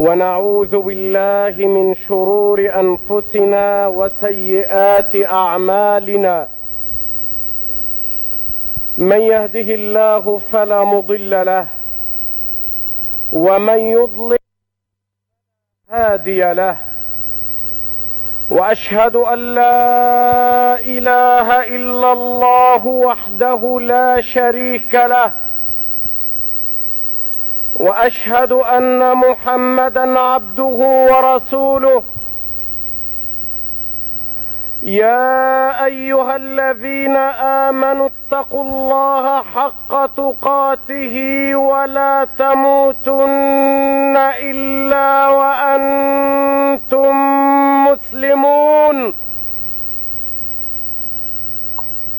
ونعوذ بالله من شرور أنفسنا وسيئات أعمالنا. من يهده الله فلا مضل له ومن يضلل هادي له. وأشهد أن لا إله إلا الله وحده لا شريك له. وأشهد أن محمدا عبده ورسوله. يا أيها الذين آمنوا اتقوا الله حق تقاته ولا تموتن إلا وأنتم مسلمون.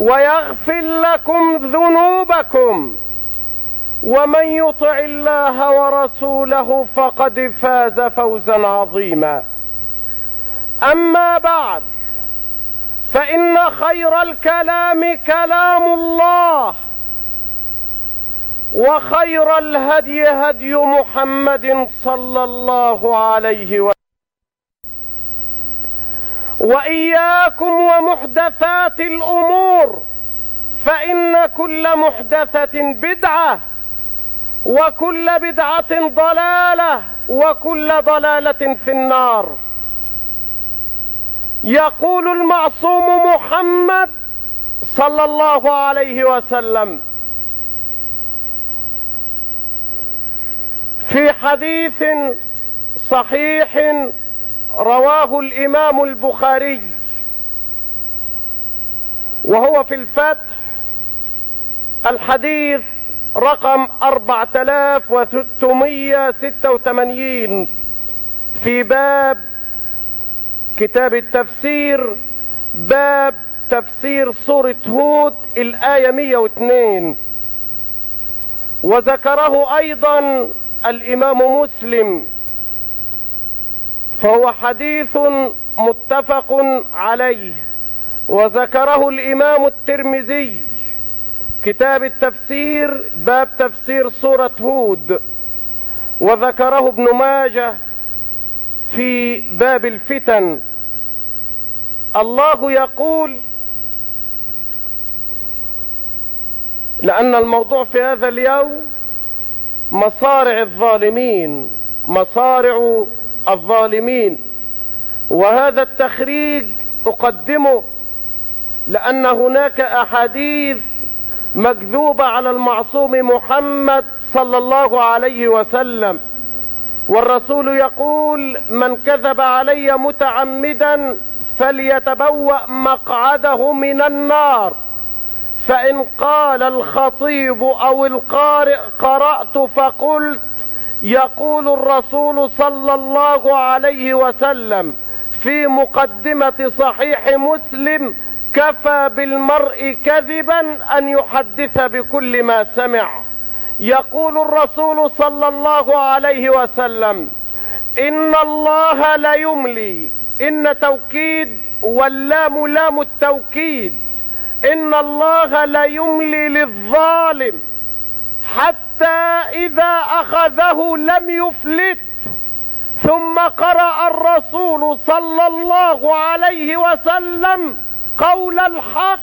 ويغفر لكم ذنوبكم. ومن يطع الله ورسوله فقد فاز فوزا عظيما. أما بعد فإن خير الكلام كلام الله. وخير الهدي هدي محمد صلى الله عليه وسلم. وإياكم ومحدثات الأمور فإن كل محدثة بدعة وكل بدعة ضلالة وكل ضلالة في النار. يقول المعصوم محمد صلى الله عليه وسلم في حديث صحيح رواه الإمام البخاري وهو في الفتح الحديث رقم 4686 في باب كتاب التفسير باب تفسير سورة هود الآية 102 وذكره أيضا الإمام مسلم. فهو حديث متفق عليه وذكره الإمام الترمذي كتاب التفسير باب تفسير سورة هود وذكره ابن ماجه في باب الفتن. الله يقول لأن الموضوع في هذا اليوم مصارع الظالمين مصارع الظالمين. وهذا التخريج أقدمه لأن هناك أحاديث مكذوبة على المعصوم محمد صلى الله عليه وسلم. والرسول يقول من كذب علي متعمدا فليتبوأ مقعده من النار. فإن قال الخطيب أو القارئ قرأت فقلت يقول الرسول صلى الله عليه وسلم في مقدمة صحيح مسلم كفى بالمرء كذبا أن يحدث بكل ما سمع يقول الرسول صلى الله عليه وسلم إن الله ليملي إن توكيد واللام لام التوكيد إن الله ليملي للظالم حتى إذا أخذه لم يفلت ثم قرأ الرسول صلى الله عليه وسلم قول الحق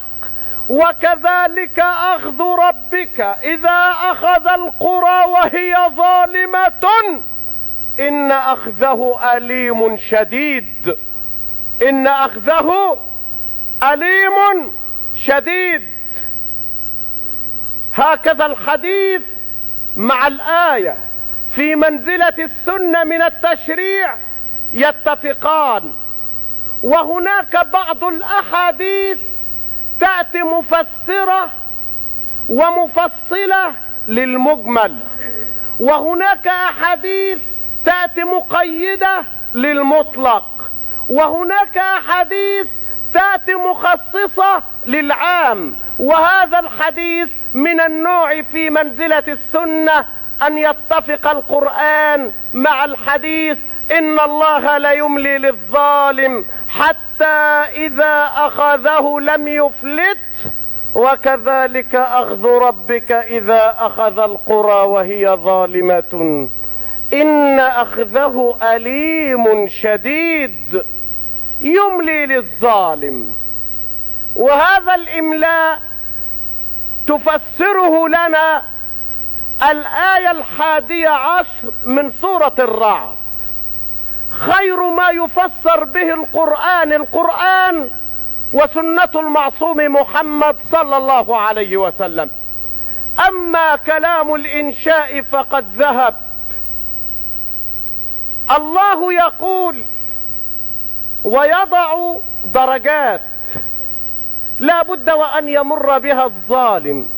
وكذلك أخذ ربك إذا أخذ القرى وهي ظالمة. إن أخذه أليم شديد. إن أخذه أليم شديد. هكذا الحديث مع الآية في منزلة السنة من التشريع يتفقان. وهناك بعض الأحاديث تأتي مفسرة ومفصلة للمجمل. وهناك أحاديث تأتي مقيدة للمطلق. وهناك أحاديث تأتي مخصصة للعام. وهذا الحديث من النوع في منزلة السنة أن يتفق القرآن مع الحديث إن الله لا يملي للظالم حتى إذا أخذه لم يفلت وكذلك أخذ ربك إذا أخذ القرى وهي ظالمة. إن أخذه أليم شديد. يملي للظالم. وهذا الإملاء تفسره لنا الآية الحادية عشر من سورة الرعد. خير ما يفسر به القرآن القرآن وسنة المعصوم محمد صلى الله عليه وسلم. أما كلام الإنشاء فقد ذهب. الله يقول ويضع درجات. لا بد وأن يمر بها الظالم.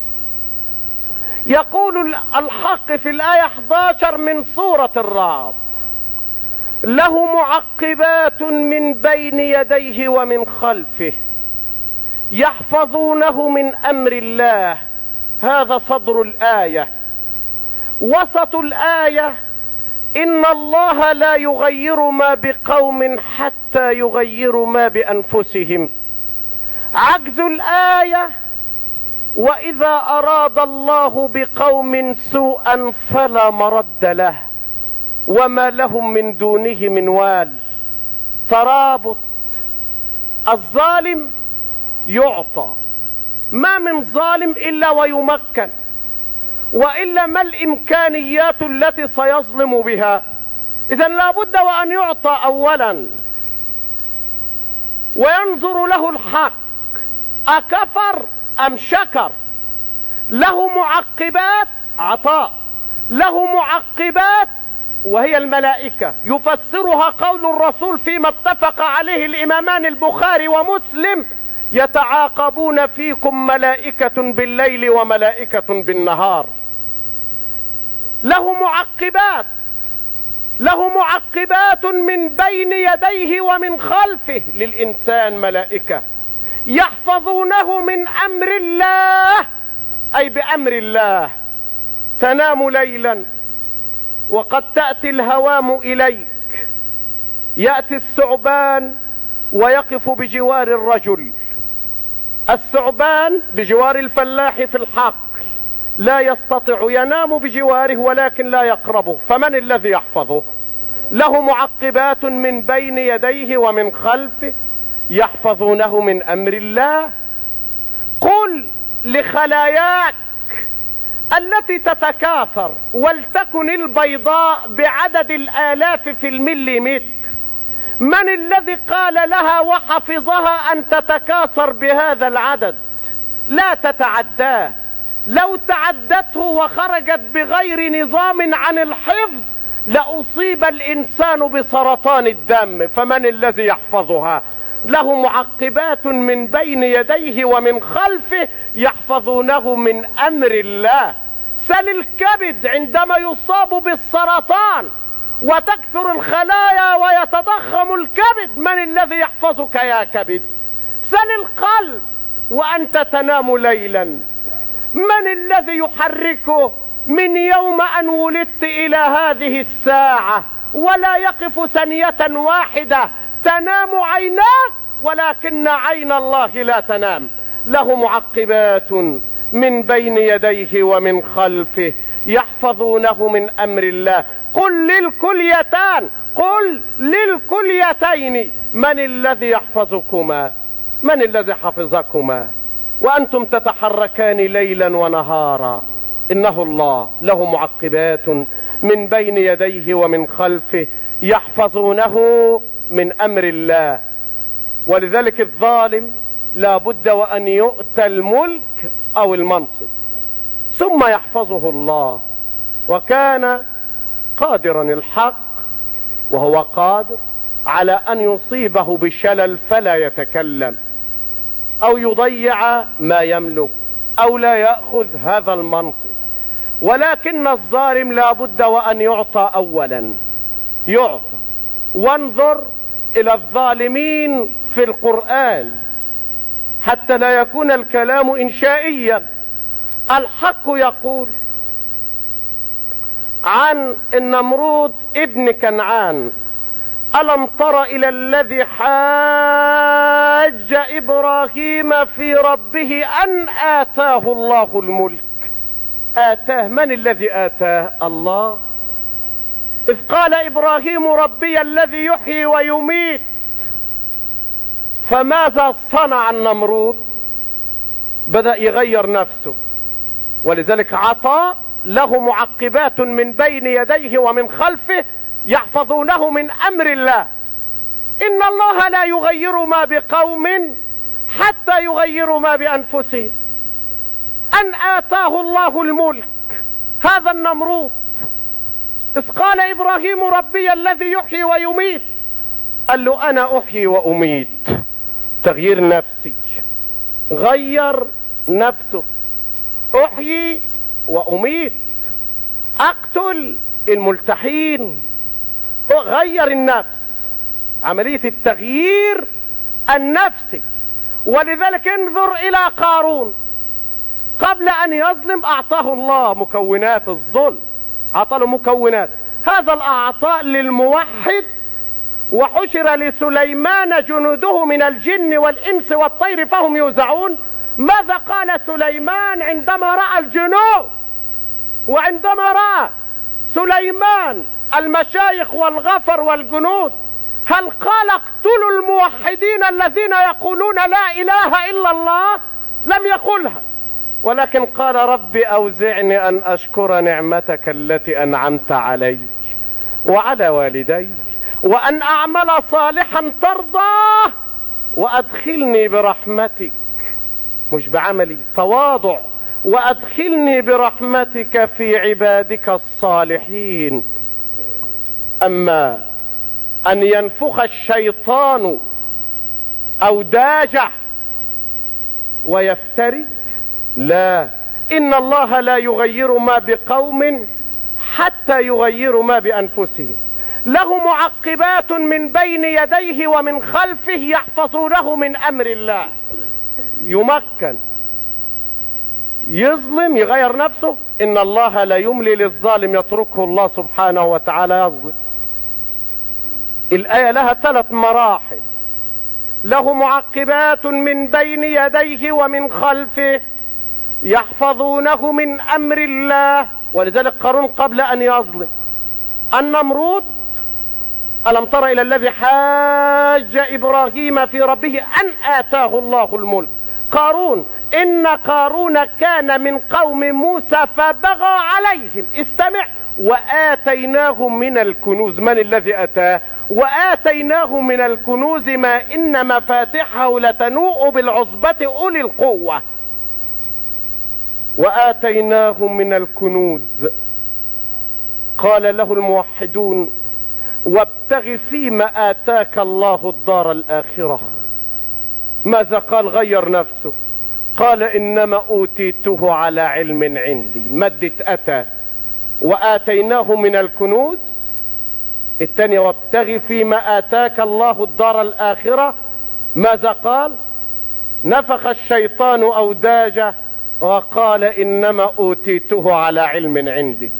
يقول الحق في الآية 11 من سورة الرعد. له معقبات من بين يديه ومن خلفه. يحفظونه من أمر الله. هذا صدر الآية. وسط الآية إن الله لا يغير ما بقوم حتى يغيروا ما بأنفسهم. عجز الآية وإذا أراد الله بقوم سوءا فلا مرد له وما لهم من دونه من وال. ترابط الظالم يعطى ما من ظالم إلا ويمكن. وإلا ما الإمكانيات التي سيظلم بها؟ اذا لابد وأن يعطى اولا. وينظر له الحق. أكفر أم شكر؟ له معقبات عطاء. له معقبات وهي الملائكة. يفسرها قول الرسول فيما اتفق عليه الإمامان البخاري ومسلم يتعاقبون فيكم ملائكة بالليل وملائكة بالنهار. له معقبات له معقبات من بين يديه ومن خلفه للإنسان ملائكة. يحفظونه من أمر الله أي بأمر الله. تنام ليلا وقد تأتي الهوام إليك. يأتي الثعبان ويقف بجوار الرجل. الثعبان بجوار الفلاح في الحق. لا يستطيع ينام بجواره ولكن لا يقربه. فمن الذي يحفظه؟ له معقبات من بين يديه ومن خلفه يحفظونه من أمر الله. قل لخلاياك التي تتكاثر ولتكن البيضاء بعدد الآلاف في المليمتر. من الذي قال لها وحفظها أن تتكاثر بهذا العدد؟ لا تتعداه. لو تعدته وخرجت بغير نظام عن الحفظ لأصيب الإنسان بسرطان الدم فمن الذي يحفظها؟ له معقبات من بين يديه ومن خلفه يحفظونه من أمر الله. سل الكبد عندما يصاب بالسرطان. وتكثر الخلايا ويتضخم الكبد. من الذي يحفظك يا كبد؟ سل القلب وأنت تنام ليلا. من الذي يحركه من يوم أن ولدت إلى هذه الساعة؟ ولا يقف ثانية واحدة. تنام عيناك ولكن عين الله لا تنام. له معقبات من بين يديه ومن خلفه. يحفظونه من أمر الله. قل للكليتان قل للكليتين. من الذي يحفظكما؟ من الذي حفظكما؟ وأنتم تتحركان ليلا ونهارا. إنه الله له معقبات من بين يديه ومن خلفه يحفظونه من أمر الله. ولذلك الظالم لا بد وأن يؤتى الملك أو المنصب. ثم يحفظه الله. وكان قادرا الحق وهو قادر على أن يصيبه بشلل فلا يتكلم أو يضيع ما يملك أو لا يأخذ هذا المنصب ولكن الظالم لا بد وأن يعطى اولا. يعطى. وانظر إلى الظالمين في القرآن حتى لا يكون الكلام انشائيا. الحق يقول عن النمرود ابن كنعان ألم تر إلى الذي حاج إبراهيم في ربه أن آتاه الله الملك؟ آتاه من الذي آتاه؟ الله. إذ قال إبراهيم ربي الذي يحيي ويميت فماذا صنع النمرود؟ بدأ يغير نفسه. ولذلك عطاء له معقبات من بين يديه ومن خلفه يحفظونه من أمر الله. إن الله لا يغير ما بقوم حتى يغيروا ما بانفسهم أن آتاه الله الملك هذا النمرود. إذ قال إبراهيم ربي الذي يحيي ويميت قال له أنا أحيي وأميت. تغيير نفسي. غير نفسه أحيي وأميت. أقتل الملتحين. غير النفس. عملية التغيير النفسي. ولذلك انظر إلى قارون. قبل أن يظلم أعطاه الله مكونات الظلم. اعطى له مكونات. هذا الأعطاء للموحد. وحشر لسليمان جنوده من الجن والإنس والطير فهم يوزعون. ماذا قال سليمان عندما رأى الجنود؟ وعندما رأى سليمان المشايخ والغفر والجنود هل قال اقتلوا الموحدين الذين يقولون لا إله إلا الله؟ لم يقلها. ولكن قال رب أوزعني أن أشكر نعمتك التي أنعمت علي وعلى والدي وأن أعمل صالحا ترضاه وأدخلني برحمتك. مش بعملي تواضع. وأدخلني برحمتك في عبادك الصالحين. أما أن ينفخ الشيطان أو داجع ويفتري لا. إن الله لا يغير ما بقوم حتى يغيروا ما بأنفسهم. له معقبات من بين يديه ومن خلفه يحفظونه من أمر الله. يمكن. يظلم يغير نفسه. إن الله لا يملي للظالم يتركه الله سبحانه وتعالى يظلم. الآية لها ثلاث مراحل. له معقبات من بين يديه ومن خلفه يحفظونه من أمر الله. ولذلك قارون قبل أن يظلم. النمرود ألم تر إلى الذي حاج إبراهيم في ربه أن آتاه الله الملك؟ قارون إن قارون كان من قوم موسى فبغى عليهم. استمع. وآتيناه من الكنوز. من الذي اتاه وآتيناه من الكنوز ما إن مفاتحه لتنوء بالعصبة أولي القوة. وآتيناه من الكنوز. قال له الموحدون وابتغ فيما آتاك الله الدار الآخرة. ماذا قال غير نفسه؟ قال إنما أوتيته على علم عندي. مدة أتى. وآتيناه من الكنوز. الثانية وابتغي فيما آتاك الله الدار الآخرة. ماذا قال؟ نفخ الشيطان أوداجه. وقال إنما أوتيته على علم عندي.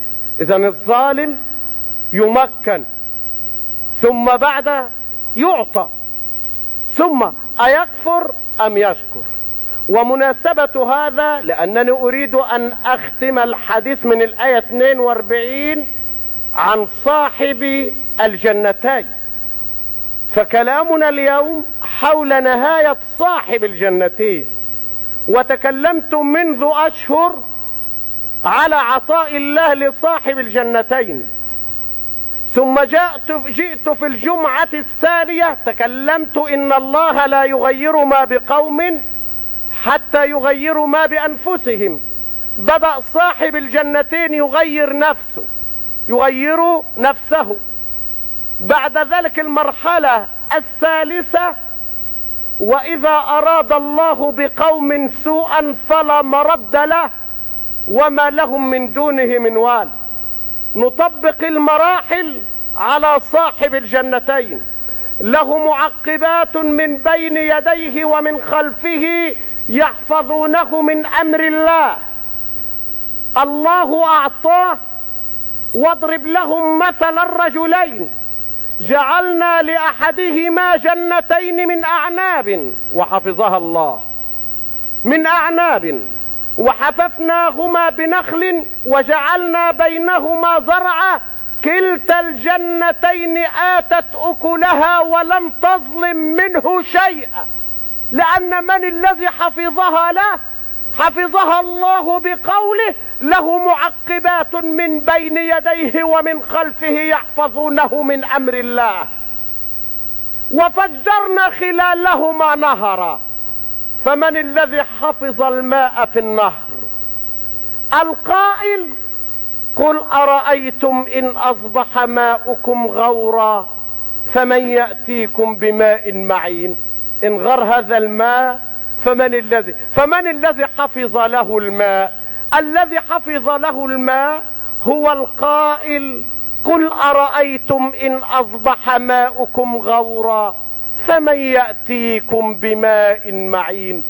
إذا الظالم يمكن ثم بعد يعطى. ثم أيكفر أم يشكر؟ ومناسبة هذا لأنني أريد أن أختم الحديث من الآية 42 عن صاحب الجنتين. فكلامنا اليوم حول نهاية صاحب الجنتين. وتكلمت منذ أشهر على عطاء الله لصاحب الجنتين. ثم جاءت جئت في الجمعة الثانية تكلمت إن الله لا يغير ما بقوم حتى يغيروا ما بأنفسهم. بدأ صاحب الجنتين يغير نفسه يغير نفسه. بعد ذلك المرحلة الثالثة وإذا أراد الله بقوم سوءا فلا مرد له وما لهم من دونه من وال. نطبق المراحل على صاحب الجنتين. له معقبات من بين يديه ومن خلفه يحفظونه من أمر الله. الله أعطاه واضرب لهم مثل الرجلين. جعلنا لأحدهما جنتين من أعناب وحفظها الله. من أعناب. وحففناهما بنخل وجعلنا بينهما زرعا. كلتا الجنتين آتت أكلها ولم تظلم منه شيئا. لأن من الذي حفظها له؟ حفظها الله بقوله له معقبات من بين يديه ومن خلفه يحفظونه من أمر الله. وفجرنا خلالهما نهرا. فمن الذي حفظ الماء في النهر؟ القائل قل أرأيتم إن أصبح ماؤكم غورا فمن يأتيكم بماء معين؟ إن غر هذا الماء فمن الذي فمن الذي حفظ له الماء؟ الذي حفظ له الماء هو القائل قل أرأيتم إن أصبح ماؤكم غورا فمن يأتيكم بماء معين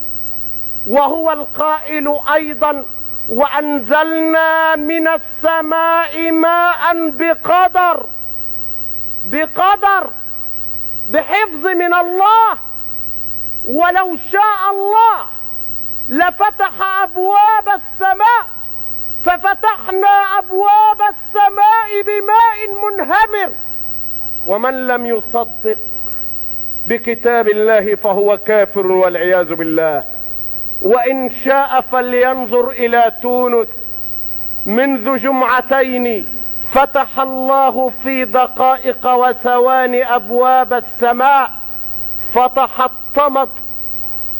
وهو القائل أيضا وأنزلنا من السماء ماء بقدر بقدر بحفظ من الله ولو شاء الله لفتح أبواب السماء ففتحنا أبواب السماء بماء منهمر. ومن لم يصدق بكتاب الله فهو كافر والعياذ بالله. وإن شاء فلينظر إلى تونس. منذ جمعتين فتح الله في دقائق وثواني أبواب السماء. فتحطمت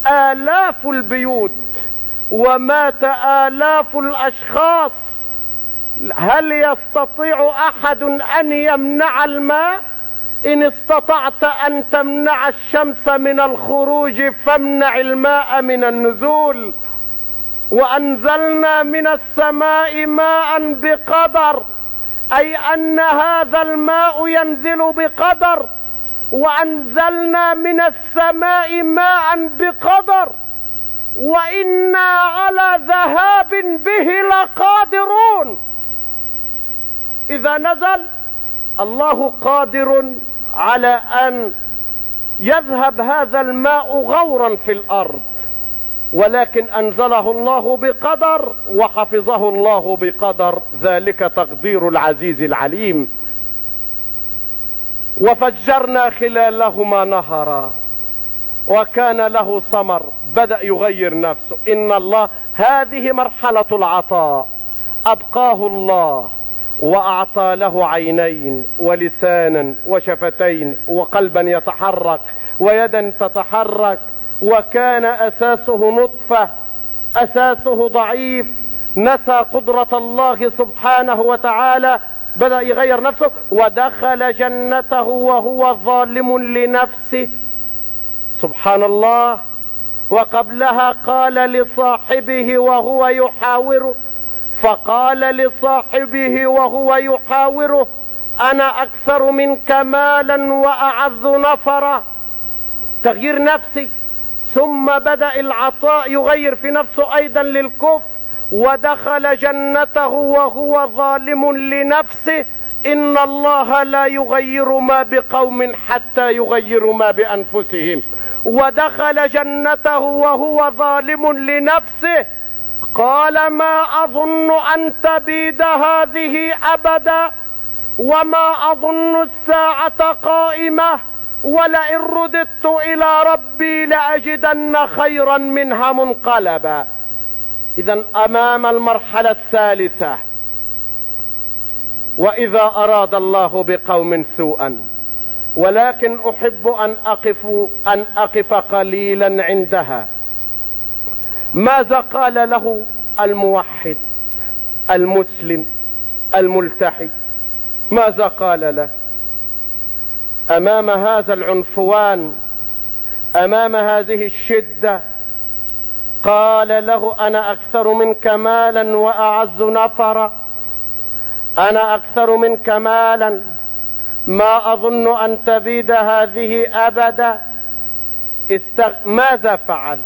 آلاف البيوت ومات آلاف الأشخاص. هل يستطيع أحد أن يمنع الماء؟ إن استطعت أن تمنع الشمس من الخروج فامنع الماء من النزول. وأنزلنا من السماء ماء بقدر أي أن هذا الماء ينزل بقدر. وأنزلنا من السماء ماء بقدر. وإنا على ذهاب به لقادرون. إذا نزل الله قادر على أن يذهب هذا الماء غورا في الأرض ولكن أنزله الله بقدر وحفظه الله بقدر ذلك تقدير العزيز العليم. وفجرنا خلالهما نهرا وكان له ثمر بدأ يغير نفسه. إن الله هذه مرحلة العطاء أبقاه الله. وأعطى له عينين ولسانا وشفتين وقلبا يتحرك ويدا تتحرك وكان أساسه نطفة أساسه ضعيف. نسى قدرة الله سبحانه وتعالى. بدأ يغير نفسه ودخل جنته وهو ظالم لنفسه. سبحان الله. وقبلها قال لصاحبه وهو يحاوره فقال لصاحبه وهو يحاوره أنا أكثر منك مالا وأعز نفرا. تغيير نفسي. ثم بدأ العطاء يغير في نفسه أيضا للكفر ودخل جنته وهو ظالم لنفسه. إن الله لا يغير ما بقوم حتى يغيروا ما بأنفسهم. ودخل جنته وهو ظالم لنفسه. قال ما أظن أن تبيد هذه أبدا وما أظن الساعة قائمة ولئن رددت إلى ربي لأجدن خيرا منها منقلبا. اذا أمام المرحلة الثالثة. وإذا أراد الله بقوم سوءا. ولكن أحب أن أقف أن أقف قليلا عندها. ماذا قال له الموحد المسلم الملتحي؟ ماذا قال له؟ أمام هذا العنفوان أمام هذه الشدة قال له أنا أكثر منك مالا وأعز نفرا. أنا أكثر منك مالا. ما أظن أن تبيد هذه ابدا. استغ... ماذا فعل؟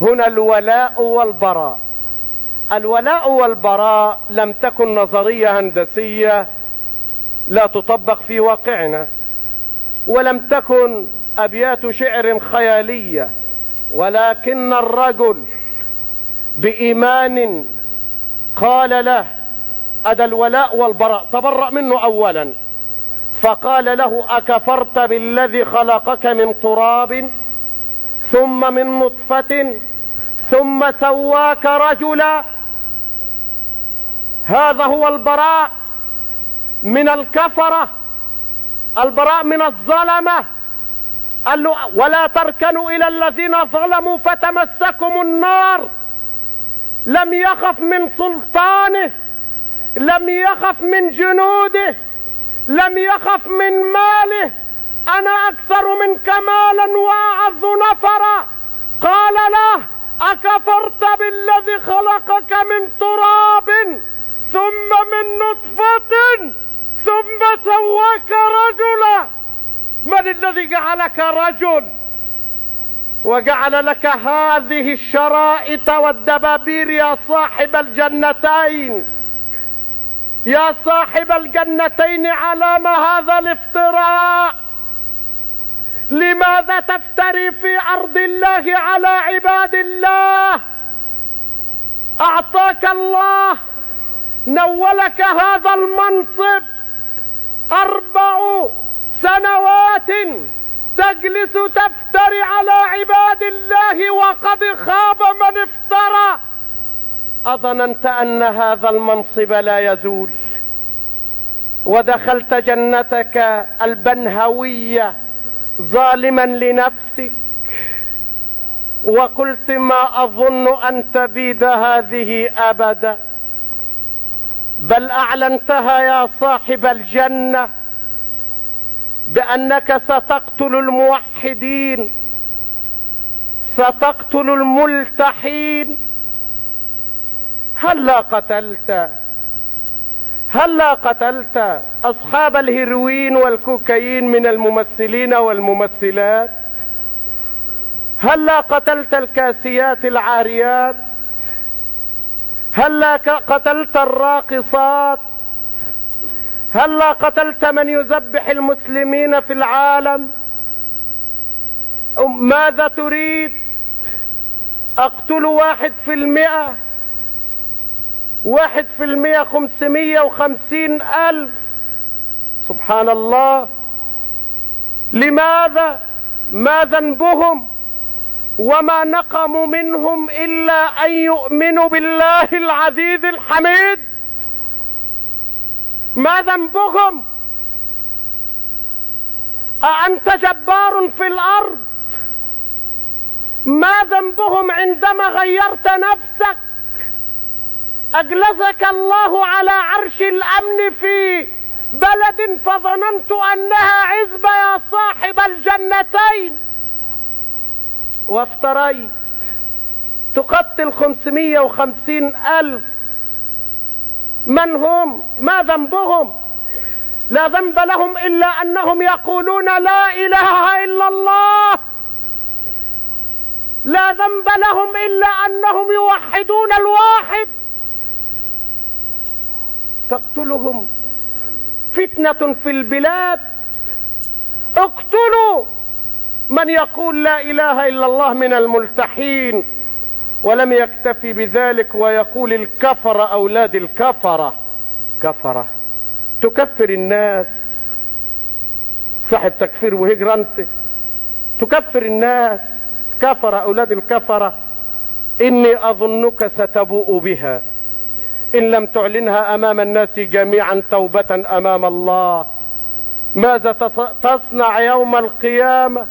هنا الولاء والبراء. الولاء والبراء لم تكن نظرية هندسية لا تطبق في واقعنا ولم تكن أبيات شعر خيالية ولكن الرجل بإيمان قال له أدى الولاء والبراء. تبرأ منه أولا. فقال له أكفرت بالذي خلقك من تراب؟ ثم من نطفة ثم سواك رجلا. هذا هو البراء من الكفرة البراء من الظلمة. قال له ولا تركنوا إلى الذين ظلموا فتمسكم النار. لم يخف من سلطانه لم يخف من جنوده لم يخف من ماله. أنا أكثر منك مالا واعظ نفرا. قال له أكفرت بالذي خلقك من تراب ثم من نطفة ثم سواك رجلا. من الذي جعلك رجل؟ وجعل لك هذه الشرائط والدبابير يا صاحب الجنتين. يا صاحب الجنتين علام هذا الافتراء. لماذا تفتري في أرض الله على عباد الله؟ أعطاك الله نولك هذا المنصب. أربع سنوات تجلس تفتري على عباد الله وقد خاب من افترى. أظننت أن هذا المنصب لا يزول. ودخلت جنتك البنهوية. ظالما لنفسك. وقلت ما أظن أن تبيد هذه أبدا. بل أعلنتها يا صاحب الجنة بأنك ستقتل الموحدين ستقتل الملتحين. هلا قتلت؟ هلا قتلت أصحاب الهيروين والكوكايين من الممثلين والممثلات. هلا قتلت الكاسيات العاريات. هلا قتلت الراقصات. هلا قتلت من يذبح المسلمين في العالم. ماذا تريد؟ أقتل واحد في المئة. واحد في المئة خمسمية وخمسين ألف. سبحان الله. لماذا؟ ما ذنبهم؟ وما نقموا منهم إلا أن يؤمنوا بالله العزيز الحميد. ما ذنبهم؟ أأنت جبار في الأرض؟ ما ذنبهم عندما غيرت نفسك؟ أجلسك الله على عرش الأمن في بلد فظننت أنها عزبة يا صاحب الجنتين. وافتريت تقتل خمسمية وخمسين ألف. من هم؟ ما ذنبهم؟ لا ذنب لهم إلا أنهم يقولون لا إله إلا الله. لا ذنب لهم إلا أنهم يوحدون الواحد. تقتلهم فتنة في البلاد. اقتلوا من يقول لا إله إلا الله من الملتحين ولم يكتفي بذلك ويقول الكفر أولاد الكفرة. كفرة. تكفر الناس. صاحب تكفير وهجرة انت تكفر الناس. كفر أولاد الكفرة. إني أظنك ستبوء بها. إن لم تعلنها أمام الناس جميعا توبة أمام الله. ماذا تصنع يوم القيامة؟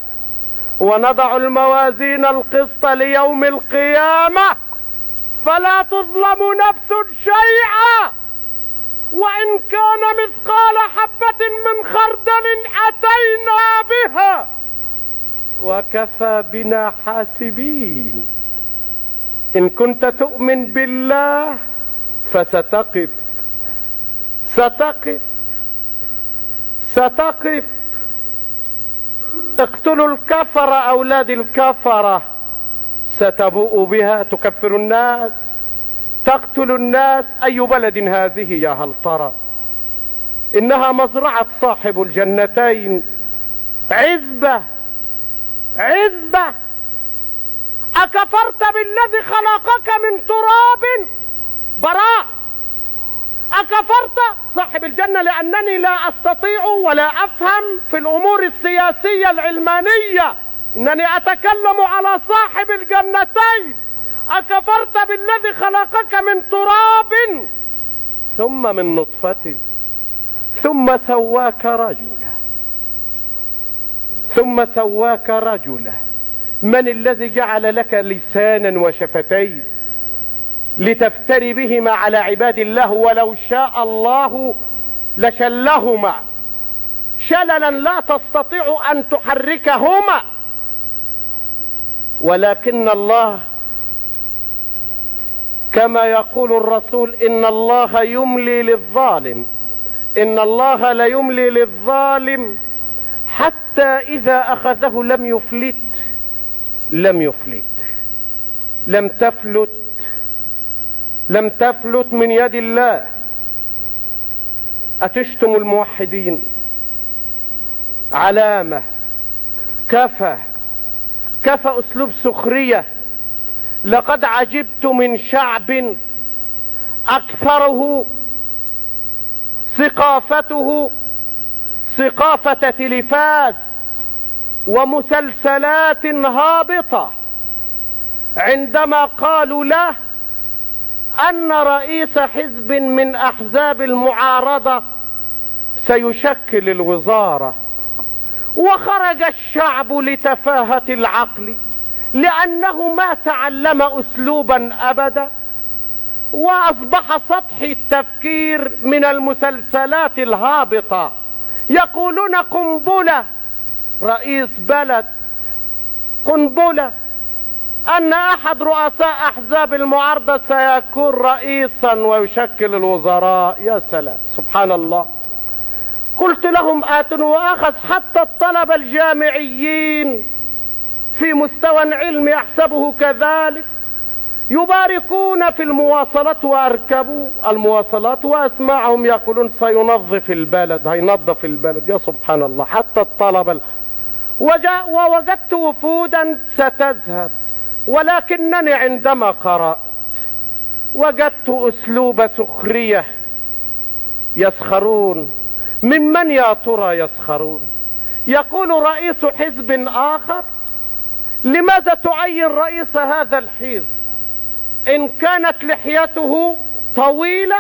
ونضع الموازين القسط ليوم القيامة. فلا تظلم نفس شيئا. وإن كان مثقال حبة من خردل أتينا بها. وكفى بنا حاسبين. إن كنت تؤمن بالله فستقف. ستقف. ستقف. اقتلوا الكفر أولاد الكفرة. ستبوء بها تكفر الناس. تقتل الناس. أي بلد هذه يا هل ترى؟ إنها مزرعة صاحب الجنتين. عزبة. عزبة. أكفرت بالذي خلقك من تراب؟ براء. أكفرت؟ صاحب الجنة لأنني لا أستطيع ولا أفهم في الأمور السياسية العلمانية. إنني أتكلم على صاحب الجنتين. أكفرت بالذي خلقك من تراب ثم من نطفة ثم سواك رجلا. ثم سواك رجلا. من الذي جعل لك لسانا وشفتين؟ لتفتري بهما على عباد الله ولو شاء الله لشلهما. شللا لا تستطيع أن تحركهما. ولكن الله كما يقول الرسول إن الله يملي للظالم. إن الله ليملي للظالم حتى إذا أخذه لم يفلت. لم يفلت. لم تفلت. لم تفلت من يد الله. أتشتم الموحدين؟ علامة كفى كفى أسلوب سخرية. لقد عجبت من شعب أكثره ثقافته ثقافة تلفاز ومسلسلات هابطة. عندما قالوا له أن رئيس حزب من أحزاب المعارضة سيشكل الوزارة. وخرج الشعب لتفاهة العقل لأنه ما تعلم اسلوبا ابدا. وأصبح سطحي التفكير من المسلسلات الهابطة. يقولون قنبلة رئيس بلد قنبلة. أن أحد رؤساء أحزاب المعارضة سيكون رئيسا ويشكل الوزراء. يا سلام. سبحان الله. قلت لهم اتوا وأخذ حتى الطلبة الجامعيين في مستوى علمي احسبه كذلك. يباركون في المواصلات وأركبوا المواصلات وأسمعهم يقولون سينظف البلد. هينظف البلد. يا سبحان الله. حتى الطلبة وجاء ووجدت وفودا ستذهب. ولكنني عندما قرأت وجدت أسلوب سخرية يسخرون ممن يا ترى يسخرون؟ يقول رئيس حزب آخر لماذا تعين رئيس هذا الحزب؟ إن كانت لحيته طويلة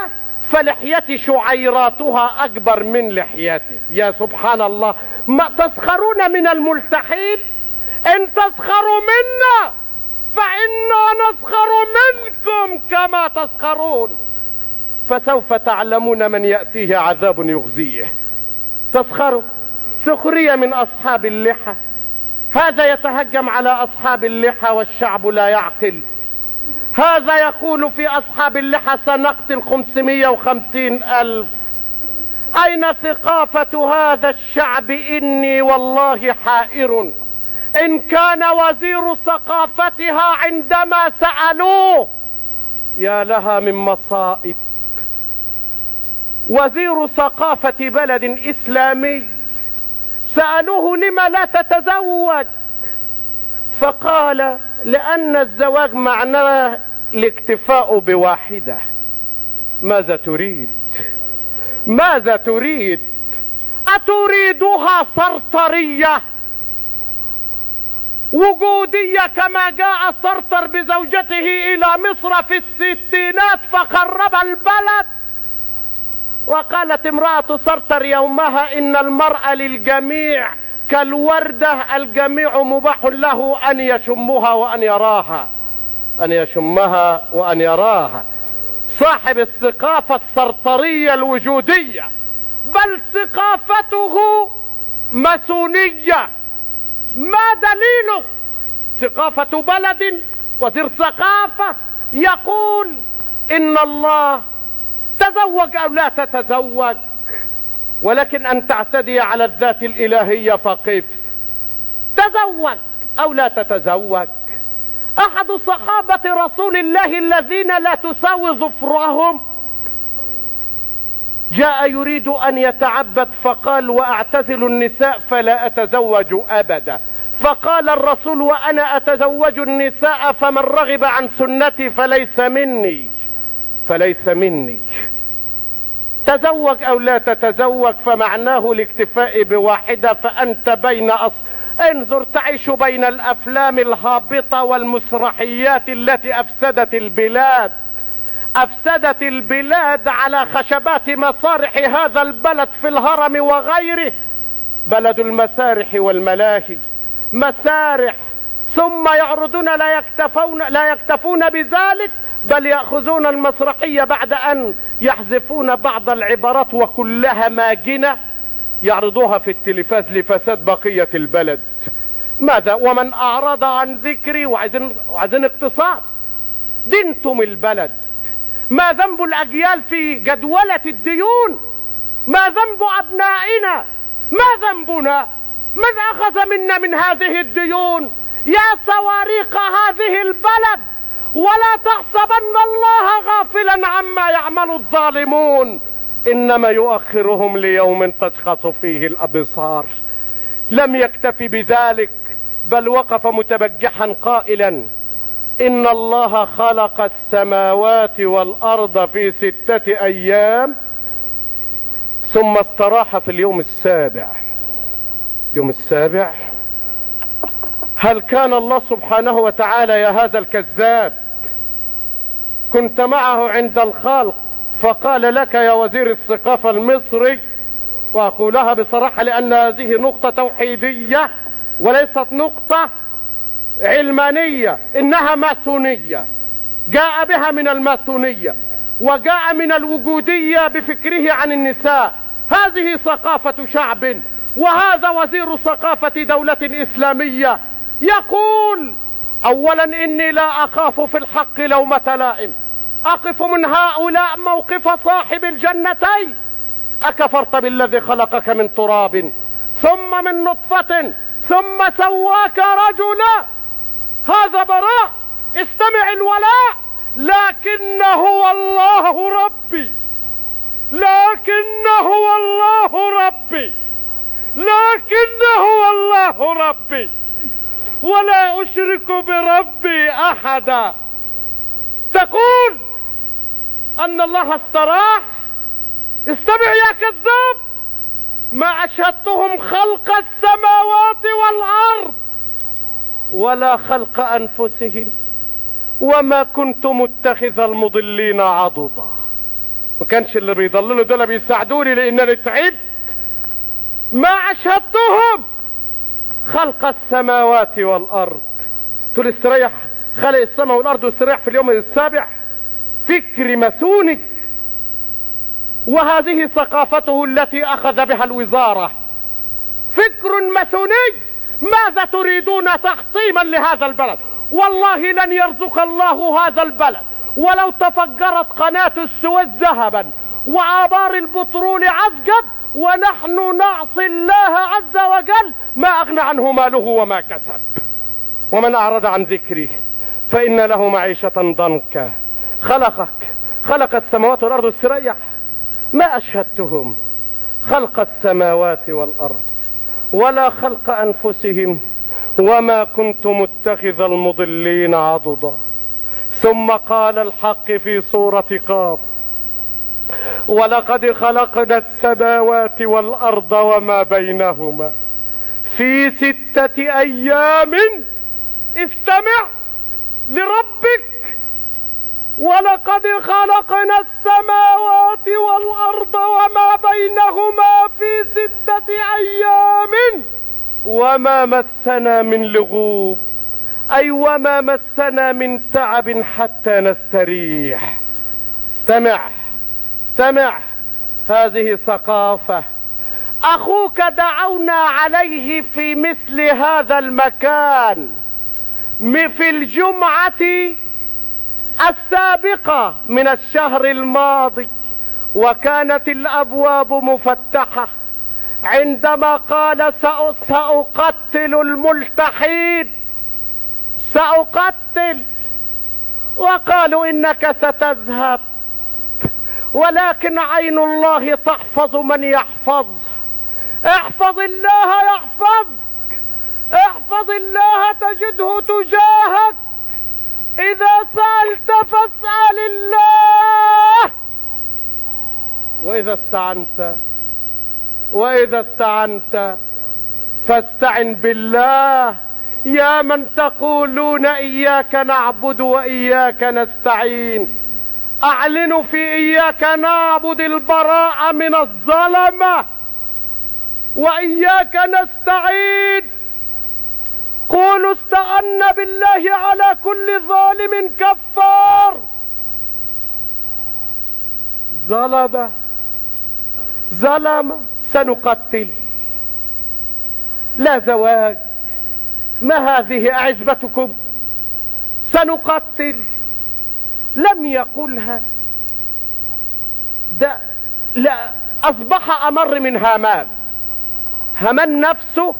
فلحيتي شعيراتها أكبر من لحيته يا سبحان الله ما تسخرون من الملتحين؟ إن تسخروا منا! فإنا نسخر منكم كما تسخرون. فسوف تعلمون من يأتيه عذاب يخزيه. تسخروا سخرية من أصحاب اللحى. هذا يتهجم على أصحاب اللحى والشعب لا يعقل. هذا يقول في أصحاب اللحى سنقتل خمسمية وخمسين ألف. أين ثقافة هذا الشعب؟ إني والله حائر. إن كان وزير ثقافتها عندما سألوه يا لها من مصائب. وزير ثقافة بلد إسلامي سألوه لما لا تتزوج؟ فقال لأن الزواج معناه الاكتفاء بواحدة. ماذا تريد؟ ماذا تريد؟ أتريدها سرطرية وجودية كما جاء سرطر بزوجته إلى مصر في الستينات فخرب البلد. وقالت امرأة سرطر يومها إن المرأة للجميع كالوردة الجميع مباح له أن يشمها وأن يراها. أن يشمها وأن يراها. صاحب الثقافة السرطرية الوجودية. بل ثقافته ماسونية ما دليله ثقافة بلد وزير ثقافة يقول إن الله تزوج أو لا تتزوج. ولكن أن تعتدي على الذات الإلهية فقف. تزوج أو لا تتزوج. أحد صحابة رسول الله الذين لا تساوي ظفرهم جاء يريد أن يتعبد فقال وأعتزل النساء فلا أتزوج أبدا. فقال الرسول وأنا أتزوج النساء فمن رغب عن سنتي فليس مني. فليس مني. تزوج أو لا تتزوج فمعناه الاكتفاء بواحدة فأنت بين أص... انظر تعيش بين الأفلام الهابطة والمسرحيات التي أفسدت البلاد. أفسدت البلاد على خشبات مسارح هذا البلد في الهرم وغيره. بلد المسارح والملاهي. مسارح. ثم يعرضون لا يكتفون لا يكتفون بذلك بل يأخذون المسرحية بعد أن يحذفون بعض العبارات وكلها ماجنة يعرضوها في التلفاز لفساد بقية البلد. ماذا؟ ومن أعرض عن ذكري وعايزين وعايزين اقتصاد دنتم البلد. ما ذنب الأجيال في جدولة الديون؟ ما ذنب أبنائنا؟ ما ذنبنا؟ من أخذ منا من هذه الديون؟ يا صواريخ هذه البلد! ولا تحسبن الله غافلا عما يعمل الظالمون! إنما يؤخرهم ليوم تشخص فيه الأبصار. لم يكتفي بذلك بل وقف متبجحا قائلا. إن الله خلق السماوات والأرض في ستة أيام ثم استراح في اليوم السابع. يوم السابع. هل كان الله سبحانه وتعالى يا هذا الكذاب؟ كنت معه عند الخلق فقال لك يا وزير الثقافة المصري وأقولها بصراحة لأن هذه نقطة توحيدية وليست نقطة علمانية إنها ماسونية. جاء بها من الماسونية وجاء من الوجودية بفكره عن النساء. هذه ثقافة شعب وهذا وزير ثقافة دولة إسلامية. يقول اولا إني لا أخاف في الحق لومة لائم أقف من هؤلاء موقف صاحب الجنتين. أكفرت بالذي خلقك من تراب ثم من نطفة ثم سواك رجلا. هذا براء. استمع الولاء لكن هو الله ربي. لكن هو الله ربي. لكن هو الله ربي. ولا أشرك بربي أحدا. تقول أن الله استراح استمع يا كذاب. ما أشهدتهم خلق السماوات والأرض. ولا خلق أنفسهم وما كنت متخذ المضلين عضدا. ما كانش اللي بيضللوا دول بيساعدوني لانني تعبت. ما أشهدتهم. خلق السماوات والأرض. تقول استريح. خلق السماء والأرض واستريح في اليوم السابع. فكر ماسوني وهذه ثقافته التي أخذ بها الوزارة. فكر ماسوني ماذا تريدون تحطيما لهذا البلد؟ والله لن يرزق الله هذا البلد. ولو تفجرت قناة السويس ذهبا وآبار البترول عزقا ونحن نعصي الله عز وجل ما أغنى عنه ماله وما كسب. ومن أعرض عن ذكري فإن له معيشة ضنكا. خلقك خلق السماوات والأرض استريح ما أشهدتهم؟ خلق السماوات والأرض. ولا خلق أنفسهم وما كنت متخذ المضلين عضدا. ثم قال الحق في سورة قاف ولقد خلقنا السماوات والأرض وما بينهما في ستة أيام. استمع لربك ولقد خلقنا السماوات والأرض وما بينهما في ستة أيام. وما مسنا من لغوب أي وما مسنا من تعب حتى نستريح. استمع استمع هذه ثقافة أخوك دعونا عليه في مثل هذا المكان. في الجمعة السابقة من الشهر الماضي وكانت الأبواب مفتحة عندما قال سأقتل الملتحين سأقتل. وقالوا إنك ستذهب ولكن عين الله تحفظ من يحفظ. احفظ الله يحفظك. احفظ الله تجده تجاهك. إذا سألت فاسأل الله. وإذا استعنت وإذا استعنت فاستعن بالله. يا من تقولون إياك نعبد وإياك نستعين. اعلنوا في إياك نعبد البراء من الظلمة. وإياك نستعين. قولوا استعنا بالله على كل ظالم كفار. ظلم ظلم سنقتل. لا زواج. ما هذه أعزبتكم؟ سنقتل. لم يقلها. ده لا أصبح أمر من هامان هامان نفسه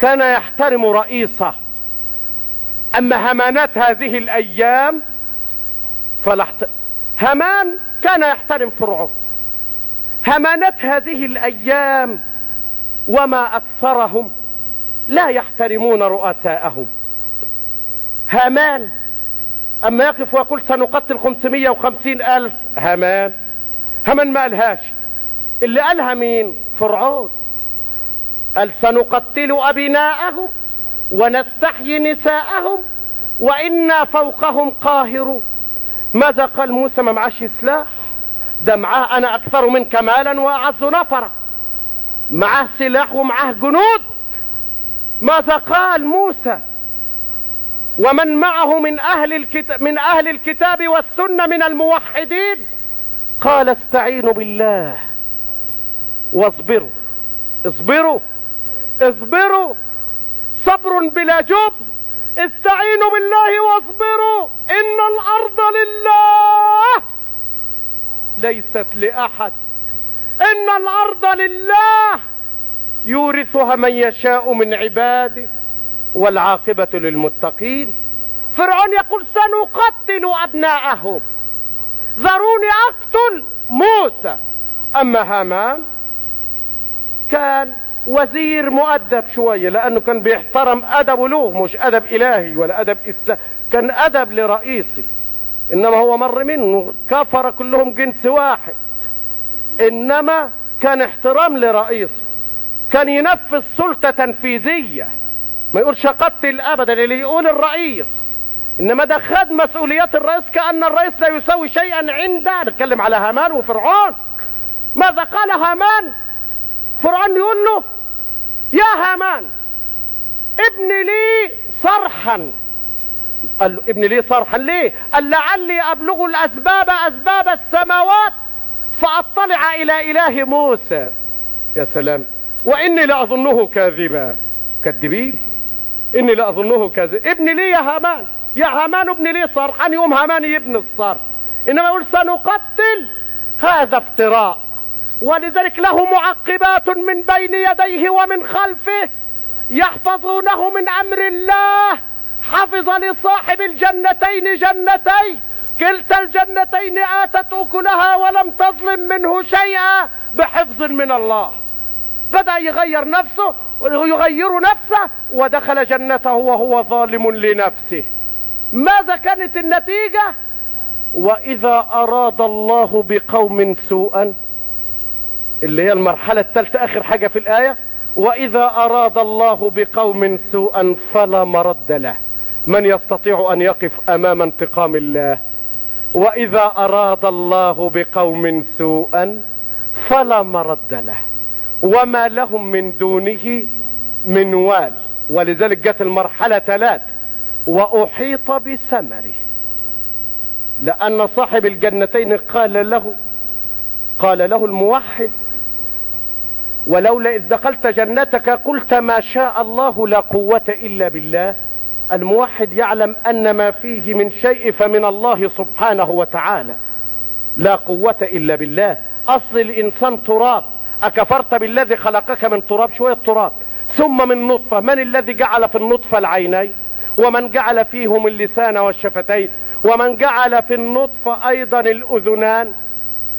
كان يحترم رئيسه. أما همانات هذه الأيام فلا هامان كان يحترم فرعون. همانات هذه الأيام وما أكثرهم لا يحترمون رؤساءهم. هامان أما يقف ويقول سنقتل 550 ألف هامان هامان ما قالهاش اللي قالها مين؟ فرعون. قال سنقتل أبناءهم ونستحيي نساءهم وإنا فوقهم قاهرون ماذا قال موسى ما معاش سلاح ده معاه أنا أكثر منك مالا وأعز نفرا. معاه سلاح ومعاه جنود ماذا قال موسى ومن معه من أهل الكتاب من أهل الكتاب والسنة من الموحدين. قال استعينوا بالله. واصبروا اصبروا. اصبروا صبر بلا جبن استعينوا بالله واصبروا إن الأرض لله. ليست لأحد إن الأرض لله. يورثها من يشاء من عباده والعاقبة للمتقين. فرعون يقول سنقتل أبناءهم. ذروني أقتل موسى. أما هامان كان وزير مؤدب شوية لأنه كان بيحترم أدبه له مش أدب إلهي ولا أدب إسلام كان أدب لرئيسه إنما هو مر منه كفر كلهم جنس واحد. إنما كان احترام لرئيسه. كان ينفذ سلطة تنفيذية. ما يقولش قتل ابدا اللي يقول الرئيس. إنما ده خد مسؤوليات الرئيس كأن الرئيس لا يسوي شيئا عنده. نتكلم على هامان وفرعون. ماذا قال هامان؟ فرعون يقول له يا هامان ابن لي صرحا. قال له ابن لي صرحا ليه؟ قال لعلي أبلغ الأسباب أسباب السماوات فأطلع إلى إله موسى. يا سلام وإني لاظنه كاذبا. كذبين؟ إني لاظنه كاذب ابن لي يا هامان يا هامان ابن لي صرحا يوم هامان يبني الصرح. إنما يقول سنقتل هذا افتراء. ولذلك له معقبات من بين يديه ومن خلفه يحفظونه من أمر الله. حفظ لصاحب الجنتين جنتين كلتا الجنتين آتت أكلها ولم تظلم منه شيئا بحفظ من الله. بدأ يغير نفسه ويغير نفسه ودخل جنته وهو ظالم لنفسه. ماذا كانت النتيجة؟ وإذا أراد الله بقوم سوءا اللي هي المرحلة الثالثة آخر حاجة في الآية وإذا أراد الله بقوم سوءا فلا مرد له. من يستطيع أن يقف أمام انتقام الله؟ وإذا أراد الله بقوم سوءا فلا مرد له. وما لهم من دونه من وال. ولذلك جت المرحلة ثلاث وأحيط بثمره. لأن صاحب الجنتين قال له قال له الموحد ولولا إذ دخلت جنتك قلت ما شاء الله لا قوة إلا بالله. الموحد يعلم أن ما فيه من شيء فمن الله سبحانه وتعالى. لا قوة إلا بالله. أصل الإنسان تراب. أكفرت بالذي خلقك من تراب؟ شوية تراب. ثم من نطفة. من الذي جعل في النطفة العينين؟ ومن جعل فيهم اللسان والشفتين؟ ومن جعل في النطفة أيضا الأذنان؟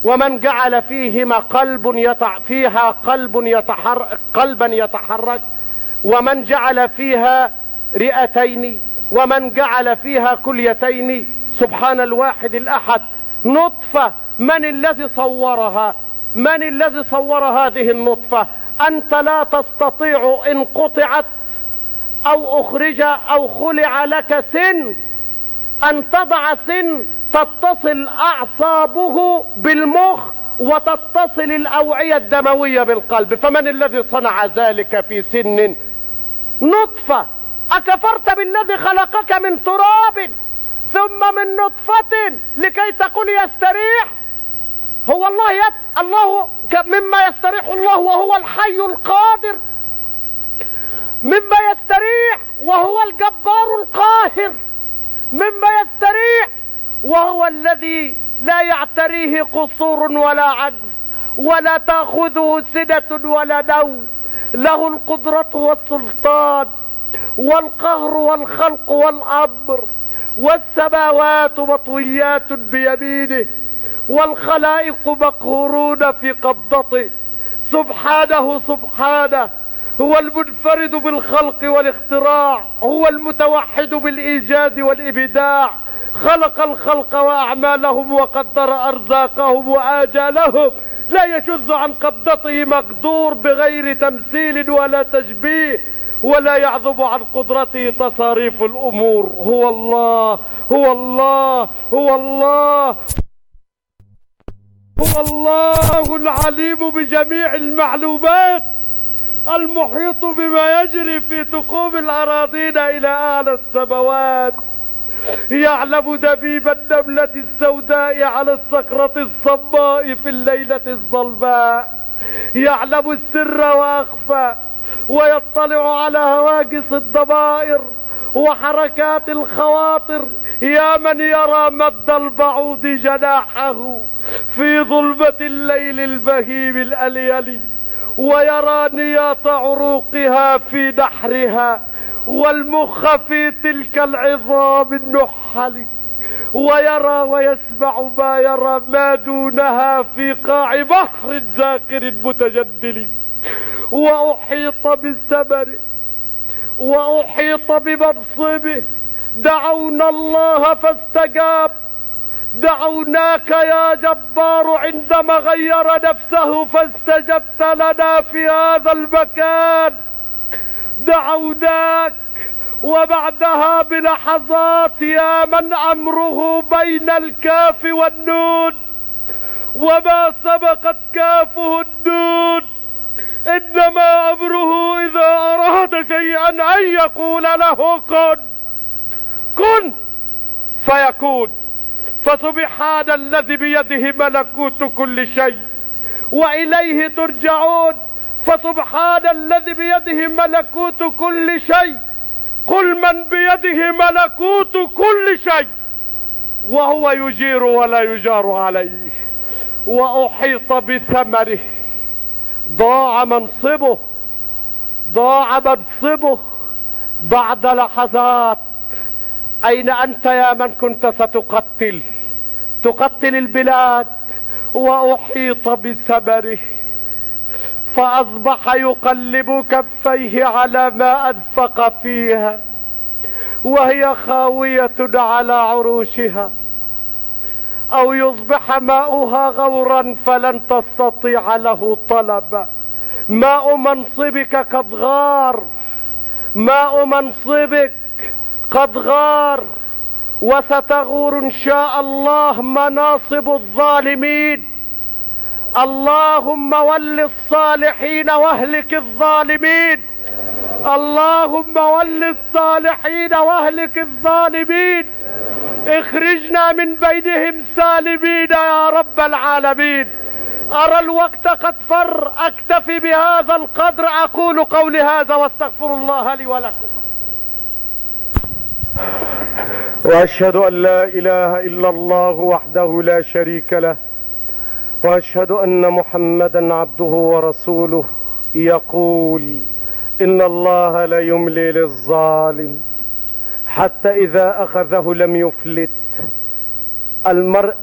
ومن جعل فيهما قلب يتع... فيها قلب يتحرك قلبا يتحرك ومن جعل فيها رئتين ومن جعل فيها كليتين سبحان الواحد الأحد. نطفة من الذي صورها؟ من الذي صور هذه النطفة؟ أنت لا تستطيع إن قطعت أو أخرج أو خلع لك سن. أن تضع سن تتصل أعصابه بالمخ وتتصل الأوعية الدموية بالقلب. فمن الذي صنع ذلك في سن؟ نطفة. أكفرت بالذي خلقك من تراب ثم من نطفة لكي تقول يستريح؟ هو الله يت... الله مما يستريح الله وهو الحي القادر. مما يستريح وهو الجبار القاهر. مما يستريح وهو الذي لا يعتريه قصور ولا عجز ولا تأخذه سنة ولا نوم. له القدرة والسلطان والقهر والخلق والأمر والسماوات مطويات بيمينه والخلائق مقهورون في قبضته. سبحانه سبحانه هو المنفرد بالخلق والاختراع هو المتوحد بالإيجاد والإبداع. خلق الخلق وأعمالهم وقدر أرزاقهم وآجالهم. لا يشذ عن قبضته مقدور بغير تمثيل ولا تشبيه ولا يعظم عن قدرته تصاريف الأمور. هو الله هو الله هو الله. هو الله العليم بجميع المعلومات المحيط بما يجري في تقوم الأراضين إلى أعلى السماوات. يعلم دبيب النملة السوداء على الصخرة الصماء في الليلة الظلماء. يعلم السر وأخفى ويطلع على هواجس الضمائر وحركات الخواطر. يا من يرى مد البعوض جناحه في ظلمة الليل البهيم الأليلي ويرى نياط عروقها في نحرها. والمخ في تلك العظام النحل ويرى ويسمع ما يرى ما دونها في قاع بحر زاخر متجدل وأحيط بثمره وأحيط بمنصبه دعونا الله فاستجاب دعوناك يا جبار عندما غير نفسه فاستجبت لنا في هذا المكان. دعوناك وبعدها بلحظات يا من أمره بين الكاف والنون وما سبقت كافه النون إنما أمره إذا أراد شيئا أن يقول له كن كن فيكون. فسبحان الذي بيده ملكوت كل شيء وإليه ترجعون. فسبحان الذي بيده ملكوت كل شيء. قل من بيده ملكوت كل شيء. وهو يجير ولا يجار عليه. وأحيط بثمره. ضاع منصبه. ضاع منصبه. بعد لحظات. أين أنت يا من كنت ستقتل؟ تقتل البلاد. وأحيط بثمره. فأصبح يقلب كفيه على ما أنفق فيها وهي خاوية على عروشها. أو يصبح ماؤها غورا فلن تستطيع له طلبا ماء منصبك قد غار ماء منصبك قد غار. وستغور إن شاء الله مناصب الظالمين. اللهم ول الصالحين واهلك الظالمين. اللهم ول الصالحين واهلك الظالمين. اخرجنا من بينهم سالمين يا رب العالمين. أرى الوقت قد فر أكتفي بهذا القدر أقول قولي هذا واستغفر الله لي ولكم. وأشهد أن لا إله إلا الله وحده لا شريك له. وأشهد أن محمدا عبده ورسوله يقول إن الله لا يملي للظالم حتى إذا أخذه لم يفلت. المرء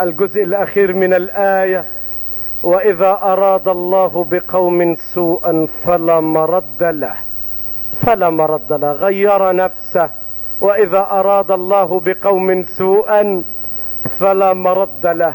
الجزء الأخير من الآية وإذا أراد الله بقوم سوءا فلا مرد له فلا مرد له غير نفسه. وإذا أراد الله بقوم سوءا فلا مرد له.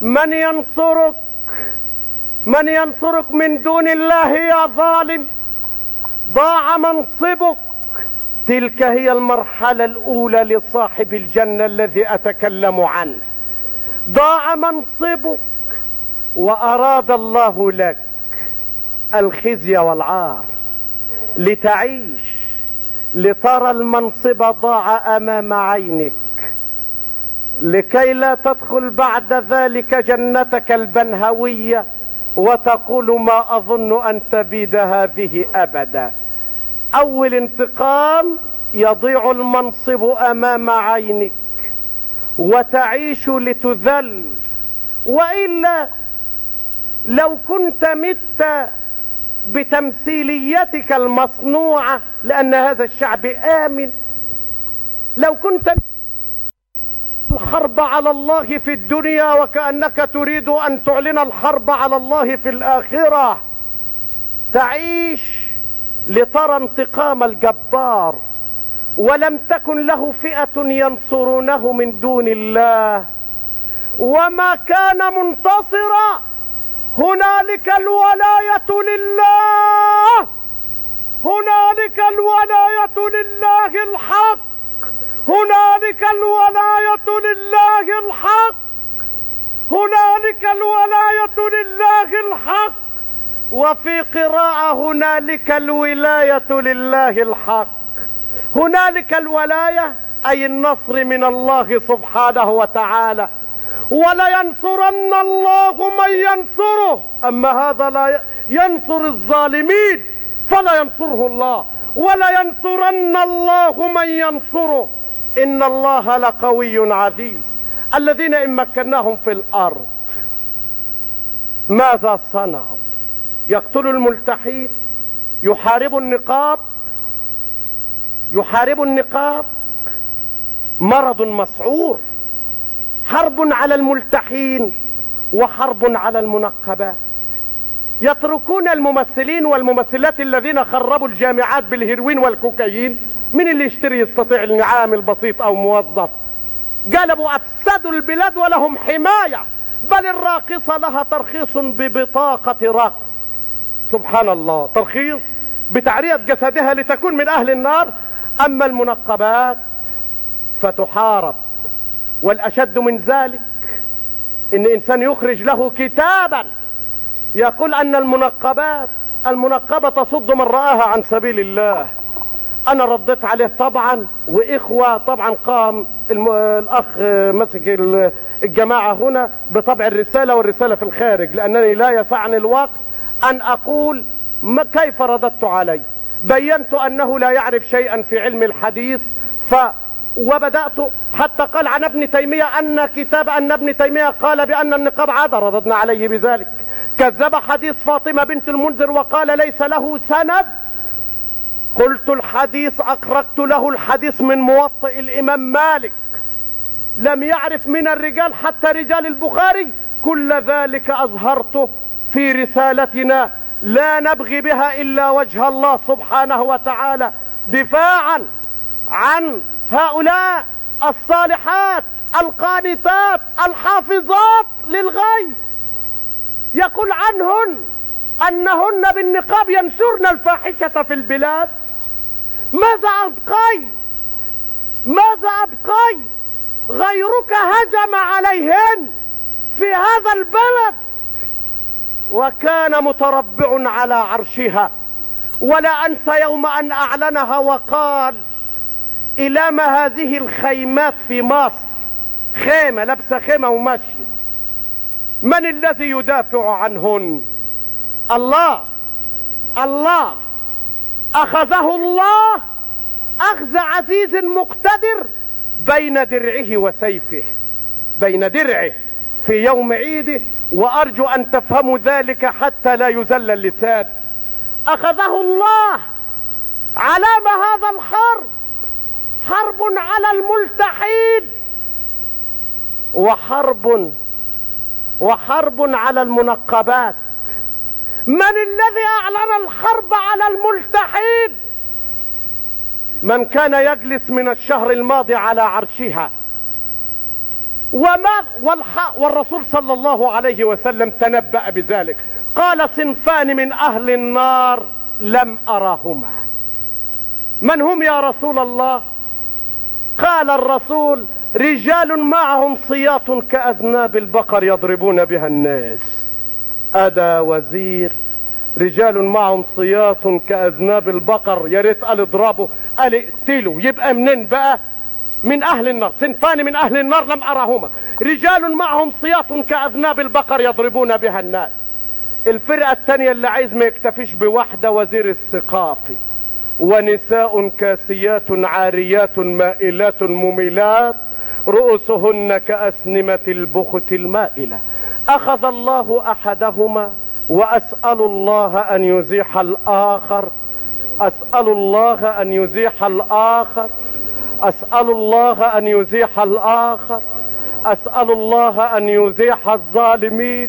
من ينصرك؟ من ينصرك من دون الله يا ظالم؟ ضاع منصبك. تلك هي المرحلة الأولى لصاحب الجنة الذي أتكلم عنه. ضاع منصبك وأراد الله لك الخزي والعار لتعيش. لترى المنصب ضاع أمام عينك. لكي لا تدخل بعد ذلك جنتك البنهوية وتقول ما أظن أن تبيد هذه أبدا. أول انتقام يضيع المنصب أمام عينك وتعيش لتذل. وإلا لو كنت مت بتمثيليتك المصنوعة لأن هذا الشعب آمن. لو كنت الحرب على الله في الدنيا وكأنك تريد أن تعلن الحرب على الله في الآخرة. تعيش لترى انتقام الجبار ولم تكن له فئة ينصرونه من دون الله. وما كان منتصرا هنالك الولاية لله. هنالك الولاية لله الحق. هنالك الولاية لله الحق. هنالك الولاية لله الحق. وفي قراءة هنالك الولاية لله الحق. هنالك الولاية أي النصر من الله سبحانه وتعالى. ولينصرن الله من ينصره. أما هذا لا ينصر الظالمين فلا ينصره الله. ولينصرن الله من ينصره. إن الله لقوي عزيز. الذين إن مكناهم في الأرض ماذا صنعوا؟ يقتلوا الملتحين يحاربوا النقاب يحاربوا النقاب. مرض مسعور حرب على الملتحين وحرب على المنقبات. يتركون الممثلين والممثلات الذين خربوا الجامعات بالهيروين والكوكايين. من اللي يشتري يستطيع النعام البسيط أو موظف؟ قلبوا افسدوا البلاد ولهم حماية بل الراقصة لها ترخيص ببطاقة رقص. سبحان الله ترخيص بتعرية جسدها لتكون من أهل النار. أما المنقبات فتحارب والأشد من ذلك إن إنسان يخرج له كتابا يقول أن المنقبات المنقبة تصد من رآها عن سبيل الله. أنا رديت عليه طبعا وإخوة طبعا قام. الأخ مسك الجماعة هنا بطبع الرسالة والرسالة في الخارج لأنني لا يسعني الوقت أن أقول ما كيف رددت عليه بينت أنه لا يعرف شيئا في علم الحديث ف وبدأت حتى قال عن ابن تيمية أن كتاب أن ابن تيمية قال بأن النقاب عادة رددنا عليه بذلك كذب حديث فاطمة بنت المنذر وقال ليس له سند قلت الحديث أقرأت له الحديث من موطئ الإمام مالك. لم يعرف من الرجال حتى رجال البخاري. كل ذلك أظهرته في رسالتنا. لا نبغي بها إلا وجه الله سبحانه وتعالى. دفاعا عن هؤلاء الصالحات القانتات الحافظات للغيب. يقول عنهن أنهن بالنقاب ينشرن الفاحشة في البلاد. ماذا أبقي؟ ماذا أبقي؟ غيرك هجم عليهن في هذا البلد. وكان متربع على عرشها. ولا انسى يوم أن أعلنها وقال إلى ما هذه الخيمات في مصر. خيمة لابسة خيمة وماشية من الذي يدافع عنهن؟ الله. الله. أخذه الله أخذ عزيز مقتدر بين درعه وسيفه. بين درعه في يوم عيده وأرجو أن تفهموا ذلك حتى لا يزل اللسان. أخذه الله علام هذا الحرب حرب على الملتحين وحرب وحرب على المنقبات. من الذي أعلن الحرب على الملتحين من كان يجلس من الشهر الماضي على عرشها. وما والرسول صلى الله عليه وسلم تنبأ بذلك. قال صنفان من أهل النار لم ارهما من هم يا رسول الله؟ قال الرسول رجال معهم صياط كأذناب البقر يضربون بها الناس. أدا وزير رجال معهم صياط كأذناب البقر يا ريت قال اضربوا قال اقتلوا يبقى منين بقى؟ من أهل النار. صنفان من أهل النار لم أرهما رجال معهم صياط كأذناب البقر يضربون بها الناس. الفرقة الثانية اللي عايز ما يكتفيش بواحدة وزير الثقافي. ونساء كاسيات عاريات مائلات مميلات رؤوسهن كأسنمة البخت المائلة. أخذ الله أحدهما وأسأل الله أن يزيح الآخر. أسأل الله أن يزيح الآخر. أسأل الله أن يزيح الآخر. أسأل الله أن يزيح الظالمين.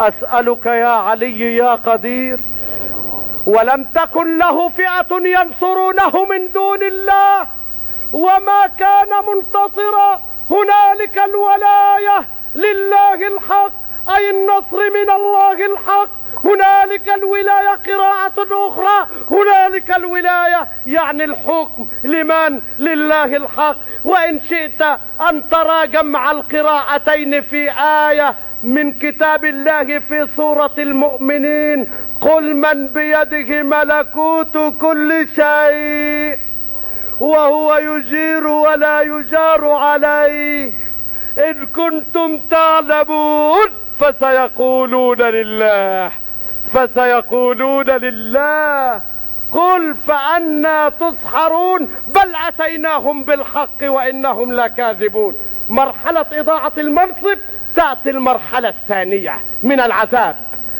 أسألك يا علي يا قدير. ولم تكن له فئة ينصرونه من دون الله. وما كان منتصرا. هنالك الولاية. لله الحق. أي النصر من الله الحق. هنالك الولاية قراءة أخرى. هنالك الولاية يعني الحكم. لمن؟ لله الحق. وإن شئت أن ترى جمع القراءتين في آية من كتاب الله في سورة المؤمنين. قل من بيده ملكوت كل شيء. وهو يجير ولا يجار عليه. إن كنتم تعلمون فسيقولون لله فسيقولون لله قل فأنا تسحرون بل أتيناهم بالحق وإنهم لكاذبون. مرحلة إضاعة المنصب تأتي المرحلة الثانية من العذاب.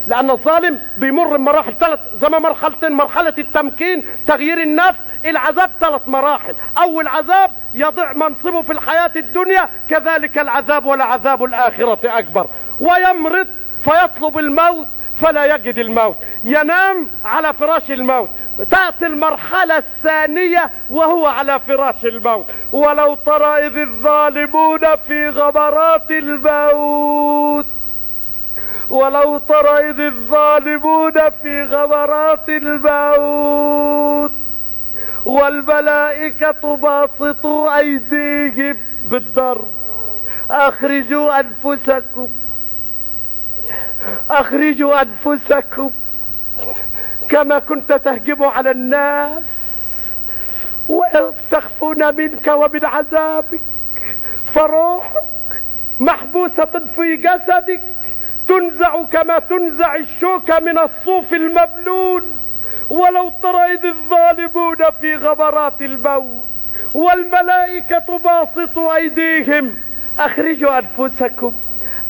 لأن الظالم بيمر بمراحل ثلاث زي ما مرحلتين مرحلة التمكين تغيير النفس العذاب ثلاث مراحل. أول عذاب يضيع منصبه في الحياة الدنيا كذلك العذاب ولعذاب الآخرة أكبر. ويمرض فيطلب الموت فلا يجد الموت. ينام على فراش الموت. تأتي المرحلة الثانية وهو على فراش الموت. ولو ترى إذ الظالمون في غمرات الموت. ولو ترى إذ الظالمون في غمرات الموت. والملائكة باسطوا أيديهم بالضرب. أخرجوا أنفسكم. أخرجوا أنفسكم. كما كنت تهجم على الناس ويستخفون منك ومن عذابك. فروحك محبوسة في جسدك تنزع كما تنزع الشوكة من الصوف المبلول ولو ترى إذ الظالمون في غمرات الموت والملائكة باسطوا أيديهم أخرجوا أنفسكم.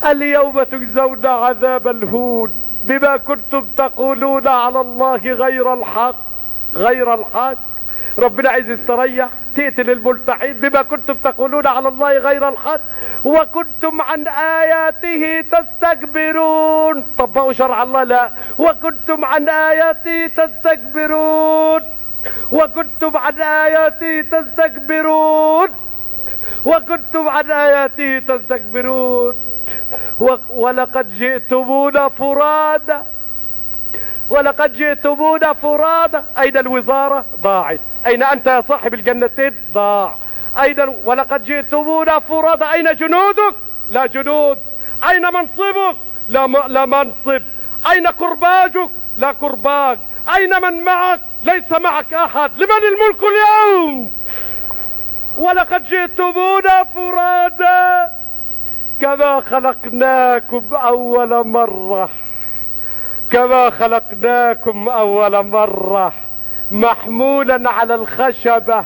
اليوم تجزون عذاب الهون بما كنتم تقولون على الله غير الحق غير الحق. ربنا عايز يستريح. تقتل الملتحين بما كنتم تقولون على الله غير الحق. وكنتم عن آياته تستكبرون. طبقوا شرع الله. لا. وكنتم عن آياتي تستكبرون. وكنتم عن آياتي تستكبرون. وكنتم عن آياتي تستكبرون. ولقد جئتمونا فرادا ولقد جئتمونا فرادا أين الوزارة؟ ضاعت أين أنت يا صاحب الجنتين ضاع أين ولقد جئتمونا فرادا أين جنودك؟ لا جنود. أين منصبك؟ لا, م... لا منصب. أين كرباجك؟ لا كرباج. أين من معك؟ ليس معك أحد. لمن الملك اليوم؟ ولقد جئتمونا فرادا كما خلقناكم أول مرة. كما خلقناكم أول مرة محمولا على الخشبة.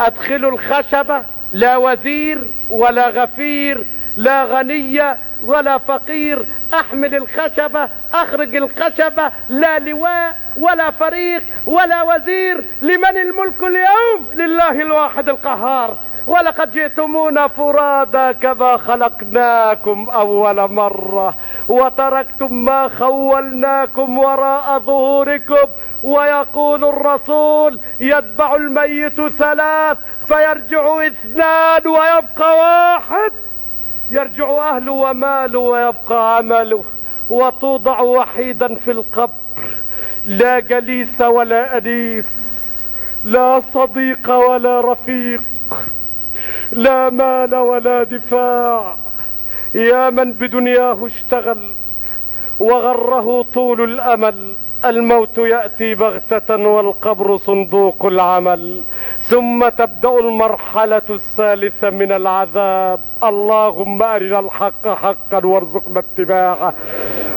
أدخلوا الخشبة. لا وزير ولا غفير لا غنية ولا فقير. أحمل الخشبة أخرج الخشبة. لا لواء ولا فريق ولا وزير. لمن الملك اليوم؟ لله الواحد القهار. ولقد جئتمونا فرادا كما خلقناكم أول مرة وتركتم ما خولناكم وراء ظهوركم ويقول الرسول يتبع الميت ثلاث فيرجع اثنان ويبقى واحد يرجع اهله وماله ويبقى عمله وتوضع وحيدا في القبر لا جليس ولا أنيس لا صديق ولا رفيق لا مال ولا دفاع. يا من بدنياه اشتغل وغره طول الأمل. الموت يأتي بغتة والقبر صندوق العمل. ثم تبدأ المرحلة الثالثة من العذاب. اللهم أرنا الحق حقا وارزقنا اتباعه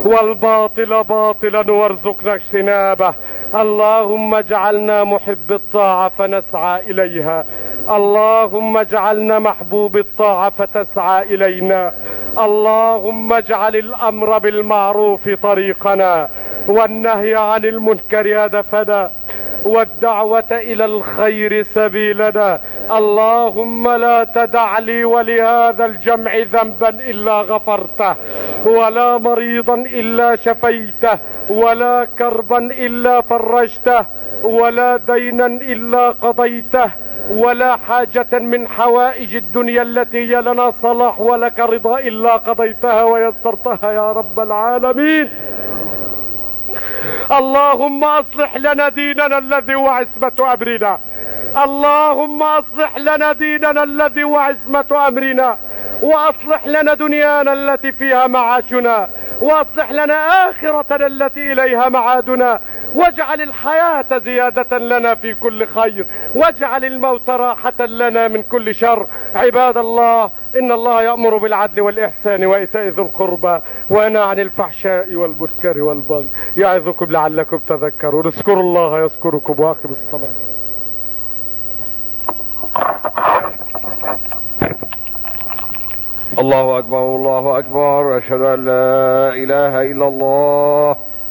والباطل باطلا وارزقنا اجتنابه. اللهم اجعلنا محب الطاعة فنسعى إليها. اللهم اجعلنا محبوب الطاعة فتسعى إلينا. اللهم اجعل الأمر بالمعروف طريقنا. والنهي عن المنكر هدفنا والدعوة إلى الخير سبيلنا. اللهم لا تدع لي ولهذا الجمع ذنبا إلا غفرته. ولا مريضا إلا شفيته. ولا كربا إلا فرجته. ولا دينا إلا قضيته. ولا حاجة من حوائج الدنيا التي هي لنا صلاح ولك رضا إلا قضيتها ويسرتها يا رب العالمين. اللهم أصلح لنا ديننا الذي هو عصمة أمرنا. اللهم أصلح لنا ديننا الذي هو عصمة أمرنا. وأصلح لنا دنيانا التي فيها معاشنا. وأصلح لنا آخرتنا التي إليها معادنا. واجعل الحياة زيادة لنا في كل خير. واجعل الموت راحة لنا من كل شر. عباد الله إن الله يأمر بالعدل والإحسان وإيتاء ذي القربى وينهى عن الفحشاء والمنكر والبغي. يعظكم لعلكم تذكرون. اذكروا الله يذكركم وأقم الصلاة. الله أكبر الله أكبر. أشهد أن لا إله إلا الله.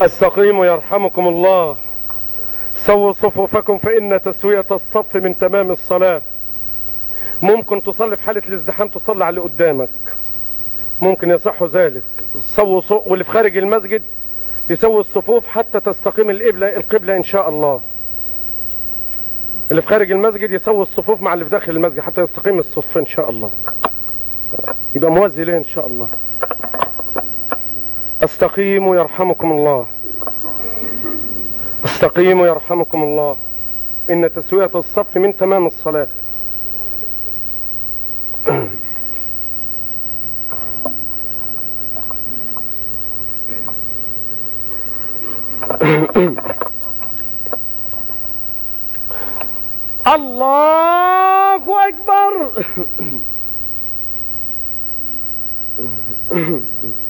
استقيموا يرحمكم الله. سووا صفوفكم فإن تسوية الصف من تمام الصلاة. ممكن تصلي في حالة الازدحام تصلي على اللي قدامك. ممكن يصح ذلك. سووا صو... واللي في خارج المسجد يسوي الصفوف حتى تستقيم القبلة القبلة إن شاء الله. اللي في خارج المسجد يسوي الصفوف مع اللي في داخل المسجد حتى يستقيم الصف إن شاء الله. يبقى موازي ليه إن شاء الله. استقيموا يرحمكم الله. استقيموا يرحمكم الله. إن تسوية الصف من تمام الصلاة. الله أكبر.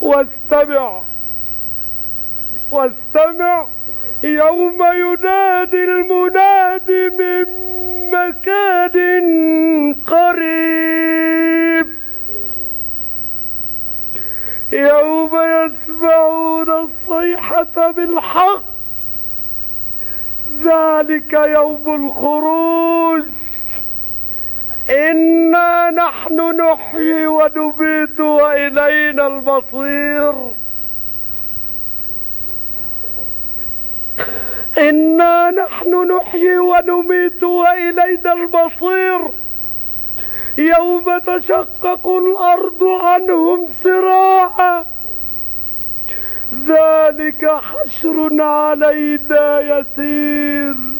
واستمع. واستمع. يوم ينادي المناد من مكان قريب. يوم يسمعون الصيحة بالحق. ذلك يوم الخروج. إنا نحن نحيي ونبيت وإلينا المصير. إنا نحن نحيي ونميت وإلينا المصير. يوم تشقق الأرض عنهم سراعا. ذلك حشر علينا يسير.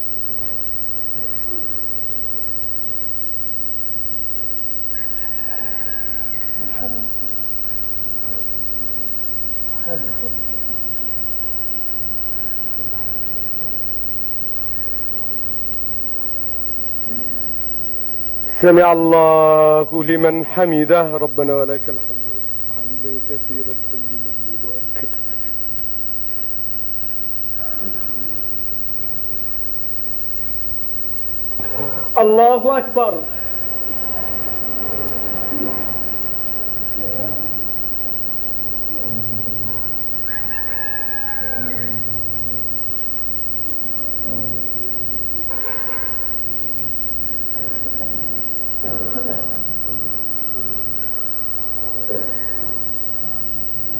سمع الله لمن حمده. ربنا ولك الحمد. حمدا كثيرا طيبا مباركا. الله أكبر.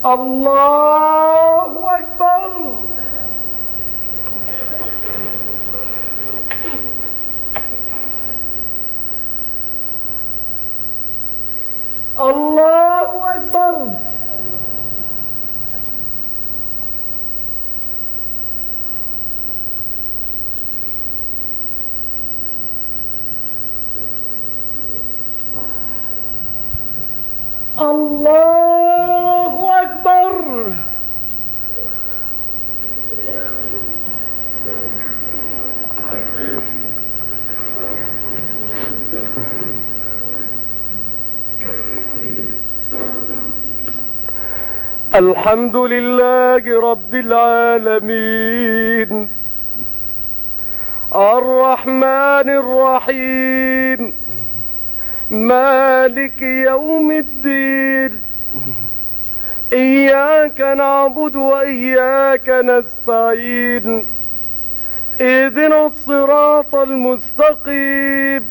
الله أكبر. الله أكبر الله أكبر الحمد لله رب العالمين. الرحمن الرحيم. مالك يوم الدين. إياك نعبد وإياك نستعين. اهدنا الصراط المستقيم.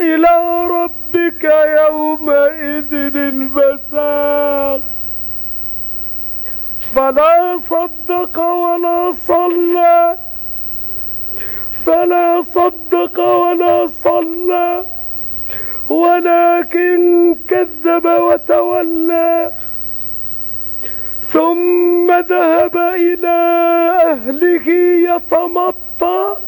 إلى ربك يومئذ المساق. فلا صدق ولا صلى. فلا صدق ولا صلى. ولكن كذب وتولى. ثم ذهب إلى أهله يتمطى.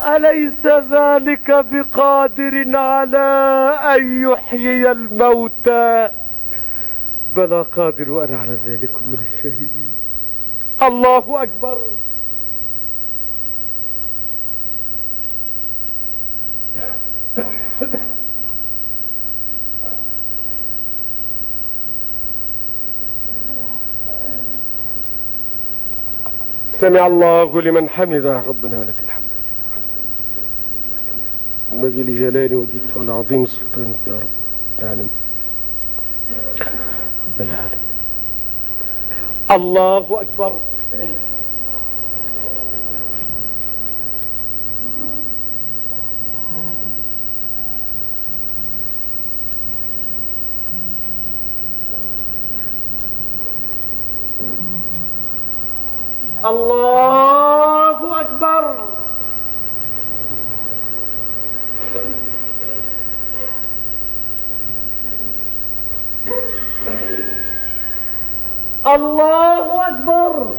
أليس ذلك بقادر على أن يحيي الموتى بلى قادر وأنا على ذلك من الشاهدين. الله أكبر. سمع الله لمن حمده. ربنا الحمد ينبغي لجلال وجهك ولعظيم سلطانك يا رب العالمين رب العالمين الله أكبر. الله أكبر. الله أكبر.